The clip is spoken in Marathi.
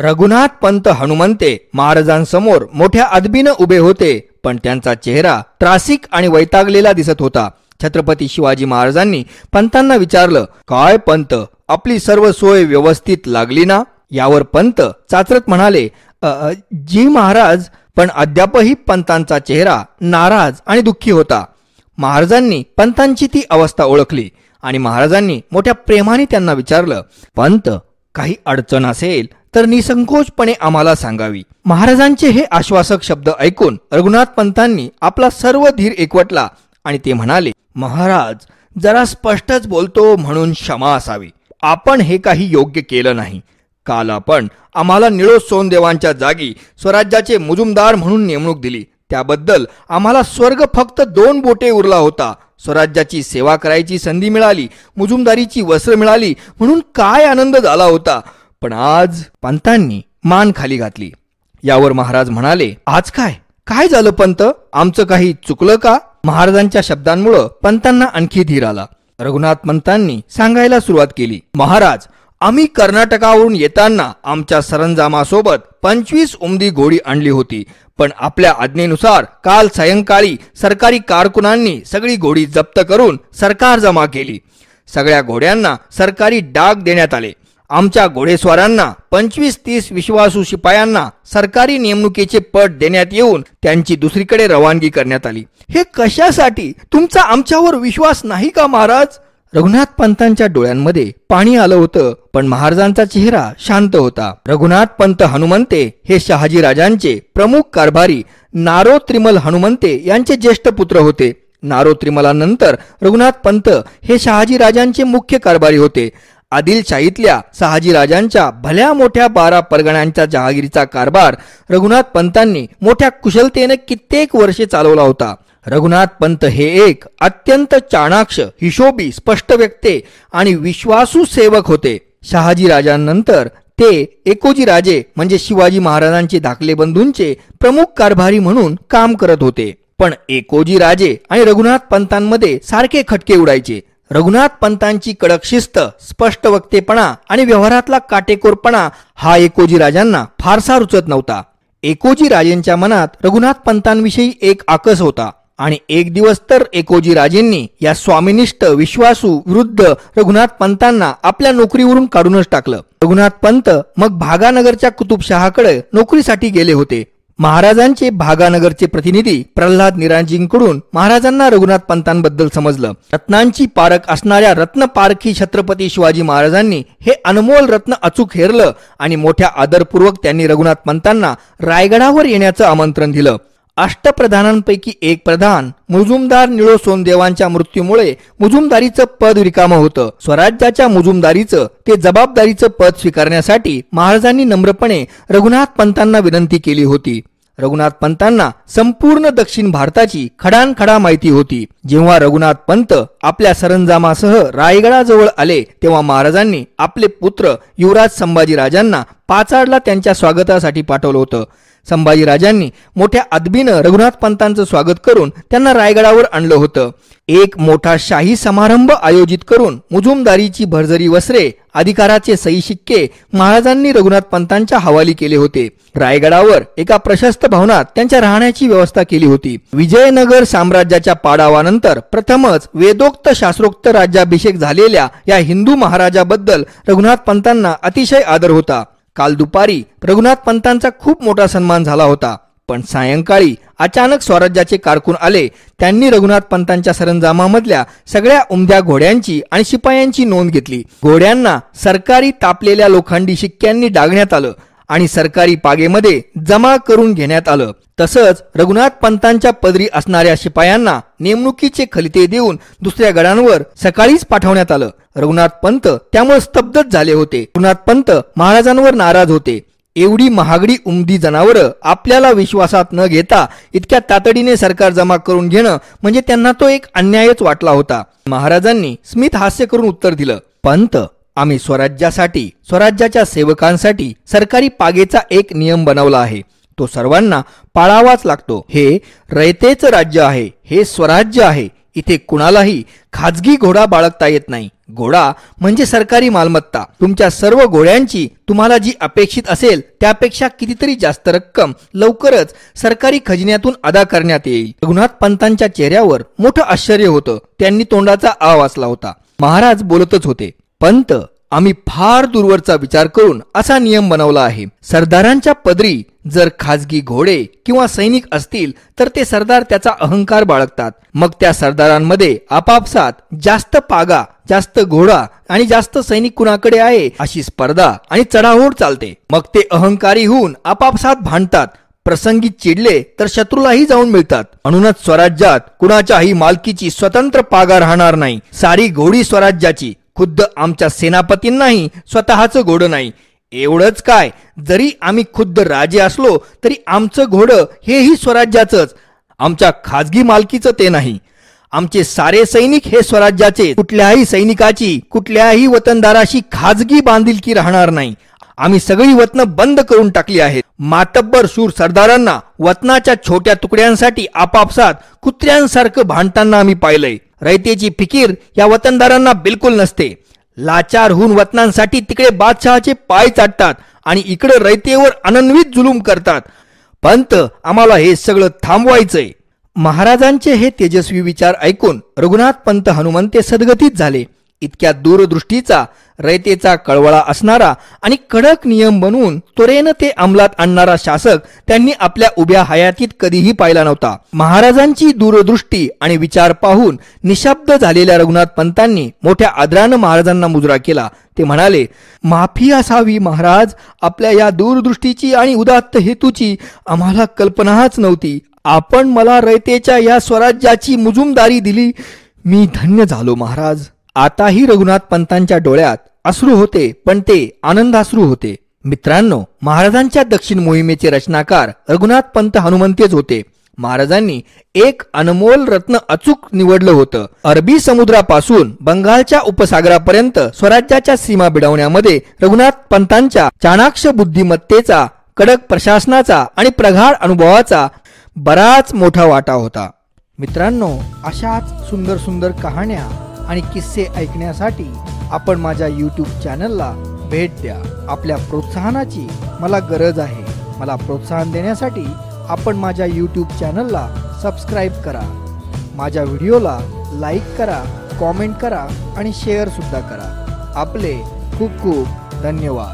रघुनाथ पंत हनुमंते महाराजांसमोर मोठ्या अदबीनं उभे होते पण त्यांचा चेहरा त्रासिक आणि वैतागलेला दिसत होता. छत्रपती शिवाजी महाराजांनी पंतांना विचारलं काय पंत आपली सर्व सोय व्यवस्थित लागली ना? यावर पंत चाचरत म्हणाले जी महाराज पण अद्यापही पंतांचा चेहरा नाराज आणि दुःखी होता. महाराजांनी पंतांची ती अवस्था ओळखली आणि महाराजांनी मोठ्या प्रेमाने त्यांना विचारलं पंत काही अडचण असेल तर निसंकोचपणे आम्हाला सांगावी. महाराजांचे हे आश्वासक शब्द ऐकून रघुनाथ पंतांनी आपला सर्व धीर एकवटला आणि ते म्हणाले महाराज जरा स्पष्टच बोलतो म्हणून क्षमा असावी. आपण हे काही योग्य केलं नाही. काल आपण आम्हाला निळो सोनदेवांच्या जागी स्वराज्याचे मुजुमदार म्हणून नेमणूक दिली. त्याबद्दल आम्हाला स्वर्ग फक्त दोन बोटे उरला होता. स्वराज्याची सेवा करायची संधी मिळाली मुजुमदारीची वस्त्र मिळाली म्हणून काय आनंद झाला होता? पण आज पंतांनी मान खाली घातली. यावर महाराज म्हणाले आज काय? काय झालं पंत? आमचं काही चुकलं का? महाराजांच्या शब्दांमुळं पंतांना आणखी धीर आला. रघुनाथ पंतांनी सांगायला सुरुवात केली महाराज आम्ही कर्नाटकावरून येताना आमच्या सरंजामासोबत पंचवीस उमदी घोडी आणली होती पण आपल्या आज्ञेनुसार काल सायंकाळी सरकारी कारकुनांनी सगळी घोडी जप्त करून सरकार जमा केली. सगळ्या घोड्यांना सरकारी डाग देण्यात आले. आमच्या घोडेस्वारांना पंचवीस तीस विश्वासू शिपायांना सरकारी नेमणुकीचे पद देण्यात येऊन त्यांची दुसरीकडे रवानगी करण्यात आली. हे कशासाठी? तुमचा आमच्यावर विश्वास नाही का महाराज? रघुनाथ पंतांच्या डोळ्यांमध्ये पाणी आलं होतं पण महाराजांचा चेहरा शांत होता. रघुनाथ पंत हनुमंते हे शहाजी राजांचे प्रमुख कारभारी नारो त्रिमल हनुमंते यांचे ज्येष्ठ पुत्र होते. नारो त्रिमलानंतर रघुनाथ पंत हे शहाजी राजांचे मुख्य कारभारी होते. आदिलशाहीतल्या शहाजी राजांच्या भल्या मोठ्या बारा परगण्यांच्या जहागिरीचा कारभार रघुनाथ पंतांनी मोठ्या कुशलतेने कित्येक वर्षे चालवला होता. रघुनाथ पंत हे एक अत्यंत चाणाक्ष हिशोबी स्पष्ट व्यक्ते आणि विश्वासू सेवक होते. शहाजी राजांनंतर ते एकोजी राजे म्हणजे शिवाजी महाराजांचे धाकले बंधूंचे प्रमुख कारभारी म्हणून काम करत होते. पण एकोजी राजे आणि रघुनाथ पंतांमध्ये सारखे खटके उडायचे. रघुनाथ पंतांची कडक शिस्त स्पष्ट वक्तेपणा आणि व्यवहारातला काटेकोरपणा हा एकोजी राजांना फारसा रुचत नव्हता. एकोजी राजेंच्या मनात रघुनाथ पंतांविषयी एक आकस होता आणि एक दिवस तर एकोजी राजेंनी या स्वामिनिष्ठ विश्वासू वृद्ध रघुनाथ पंतांना आपल्या नोकरीवरून काढूनच टाकलं. रघुनाथ पंत मग भागानगरच्या कुतुबशहाकडे नोकरीसाठी गेले होते. महाराजांचे भागानगरचे प्रतिनिधी प्रल्हाद निरांजींकडून महाराजांना रघुनाथ पंतांबद्दल समजलं. रत्नांची पारख असणाऱ्या रत्न पारखी छत्रपती शिवाजी महाराजांनी हे अनमोल रत्न अचूक हेरलं आणि मोठ्या आदरपूर्वक त्यांनी रघुनाथ पंतांना रायगडावर येण्याचं आमंत्रण दिलं. अष्टप्रधानांपैकी एक प्रधान मुजुमदार निळो सोनदेवांच्या मृत्यूमुळे मुजुमदारीचं पद रिकामं होतं. स्वराज्याच्या मुजुमदारीचं ते जबाबदारीचं पद स्वीकारण्यासाठी महाराजांनी नम्रपणे रघुनाथ पंतांना विनंती केली होती. रघुनाथ पंतांना संपूर्ण दक्षिण भारताची खडानखडा माहिती होती. जेव्हा रघुनाथ पंत आपल्या सरंजामासह रायगडाजवळ आले तेव्हा महाराजांनी आपले पुत्र युवराज संभाजी राजांना पाचाडला त्यांच्या स्वागतासाठी पाठवलं होतं. संभाजी राजांनी मोठ्या अदबीनं रघुनाथ पंतांचं स्वागत करून त्यांना रायगडावर आणलं होतं. एक मोठा शाही समारंभ आयोजित करून मुजुमदारीची भरजरी वस्त्रे अधिकाराचे सही शिक्के महाराजांनी रघुनाथ पंतांच्या हवाली केले होते. रायगडावर एका प्रशस्त भवनात त्यांच्या राहण्याची व्यवस्था केली होती. विजयनगर साम्राज्याच्या पाडावानंतर प्रथमच वेदोक्त शास्त्रोक्त राज्याभिषेक झालेल्या या हिंदू महाराजाबद्दल रघुनाथ पंतांना अतिशय आदर होता. काल दुपारी रघुनाथ पंतांचा खूप मोठा सन्मान झाला होता. पण सायंकाळी अचानक स्वराज्याचे कारकून आले. त्यांनी रघुनाथ पंतांच्या सरंजामामधल्या सगळ्या उमद्या घोड्यांची आणि शिपायांची नोंद घेतली. घोड्यांना सरकारी तापलेल्या लोखंडी शिक्क्यांनी डागण्यात आलं. आणि सरकारी पागेमध्ये जमा करून घेण्यात आलं. तसंच रघुनाथ पंतांच्या पदरी असणाऱ्या शिपायांना नेमणुकीचे खलिते देऊन दुसऱ्या गडांवर सकाळीच पाठवण्यात आलं. रघुनाथ पंत त्यामुळे स्तब्धच झाले होते. रघुनाथ पंत महाराजांवर नाराज होते. एवढी महागडी उमदी जनावरं आपल्याला विश्वासात न घेता इतक्या तातडीने सरकार जमा करून घेणं म्हणजे त्यांना तो एक अन्यायच वाटला होता. महाराजांनी स्मित हास्य करून उत्तर दिलं. पंत आम्ही स्वराज्यासाठी स्वराज्याच्या सेवकांसाठी सरकारी पागेचा एक नियम बनवला आहे. तो सर्वांना पाळावाच लागतो. हे रयतेचं राज्य आहे. हे स्वराज्य आहे. इथे कुणालाही खाजगी घोडा बाळगता येत नाही. घोडा म्हणजे सरकारी मालमत्ता. तुमच्या सर्व घोड्यांची तुम्हाला जी अपेक्षित असेल त्यापेक्षा कितीतरी जास्त रक्कम लवकरच सरकारी खजिन्यातून अदा करण्यात येईल. रघुनाथ पंतांच्या चेहऱ्यावर मोठं आश्चर्य होतं. त्यांनी तोंडाचा आ वाचला होता महाराज बोलतच होते. पंत आम्ही फार दूरवरचा विचार करून असा नियम बनवला आहे. सरदारांच्या पदरी जर खाजगी घोडे किंवा सैनिक असतील तर ते सरदार त्याचा अहंकार बाळगतात. मग त्या सरदारांमध्ये आपापसात जास्त पागा जास्त घोडा आणि जास्त सैनिक कुणाकडे आहे अशी स्पर्धा आणि चढाओढ चालते. मग ते अहंकारी होऊन आपापसात भांडतात. प्रसंगी चिडले तर शत्रूलाही जाऊन मिळतात. म्हणूनच स्वराज्यात कुणाच्याही मालकीची स्वतंत्र पागा राहणार नाही. सारी घोडी स्वराज्याची. खुद्द आमच्या सेनापतींनाही स्वतःचं घोडं नाही. एवढंच काय जरी आम्ही खुद्द राजे असलो तरी आमचं घोडं हेही स्वराज्याचंच आमच्या खाजगी मालकीचं ते नाही. आमचे सारे सैनिक हे स्वराज्याचे कुठल्याही सैनिकाची कुठल्याही वतनदाराशी खाजगी बांधिलकी राहणार नाही. आम्ही सगळी वतन बंद करून टाकली आहेत. मातब्बर शूर सरदारांना वतनाच्या छोट्या तुकड्यांसाठी आपापसात कुत्र्यांसारखं भांडताना आम्ही पाहिलंय. रयतेची फिकीर या वतनदारांना बिलकुल नसते. लाचार होऊन वतनांसाठी तिकडे बादशहाचे पाय चाटतात आणि इकडे रयतेवर अनन्वित जुलूम करतात. पंत आम्हाला हे सगळं थांबवायचंय. महाराजांचे हे तेजस्वी विचार ऐकून रघुनाथ पंत हनुमंते सदगतीत झाले. इतक्या दूरदृष्टीचा रयतेचा कळवळा असणारा आणि कडक नियम बनवून त्वरेनं ते अंमलात आणणारा शासक त्यांनी आपल्या उभ्या हयातीत कधीही पाहिला नव्हता. महाराजांची दूरदृष्टी आणि विचार पाहून निशब्द झालेल्या रघुनाथ पंतांनी मोठ्या आदरानं महाराजांना मुजरा केला. ते म्हणाले माफी असावी महाराज आपल्या या दूरदृष्टीची आणि उदात्त हेतूची आम्हाला कल्पनाच नव्हती. आपण मला रयतेच्या या स्वराज्याची मुजुमदारी दिली. मी धन्य झालो महाराज. आताही रघुनाथ पंतांच्या डोळ्यात अश्रू होते पण ते आनंदाश्रू होते. मित्रांनो महाराजांच्या दक्षिण मोहिमेचे रचनाकार रघुनाथ पंत हनुमंतेच होते. महाराजांनी एक अनमोल रत्न अचूक निवडलं होतं. अरबी समुद्रापासून बंगालच्या उपसागरापर्यंत स्वराज्याच्या सीमा बिडवण्यामध्ये रघुनाथ पंतांच्या चाणाक्ष बुद्धिमत्तेचा कडक प्रशासनाचा आणि प्रगाढ अनुभवाचा बराच मोठा वाटा होता. मित्रांनो अशाच सुंदर सुंदर कहाण्या आणि किस्से ऐकण्यासाठी आपण माझ्या यूट्यूब चॅनलला भेट द्या. आपल्या प्रोत्साहनाची मला गरज आहे. मला प्रोत्साहन देण्यासाठी आपण माझ्या यूट्यूब चॅनलला सबस्क्राईब करा. माझ्या व्हिडिओला लाईक करा कॉमेंट करा आणि शेअरसुद्धा करा. आपले खूप खूप धन्यवाद.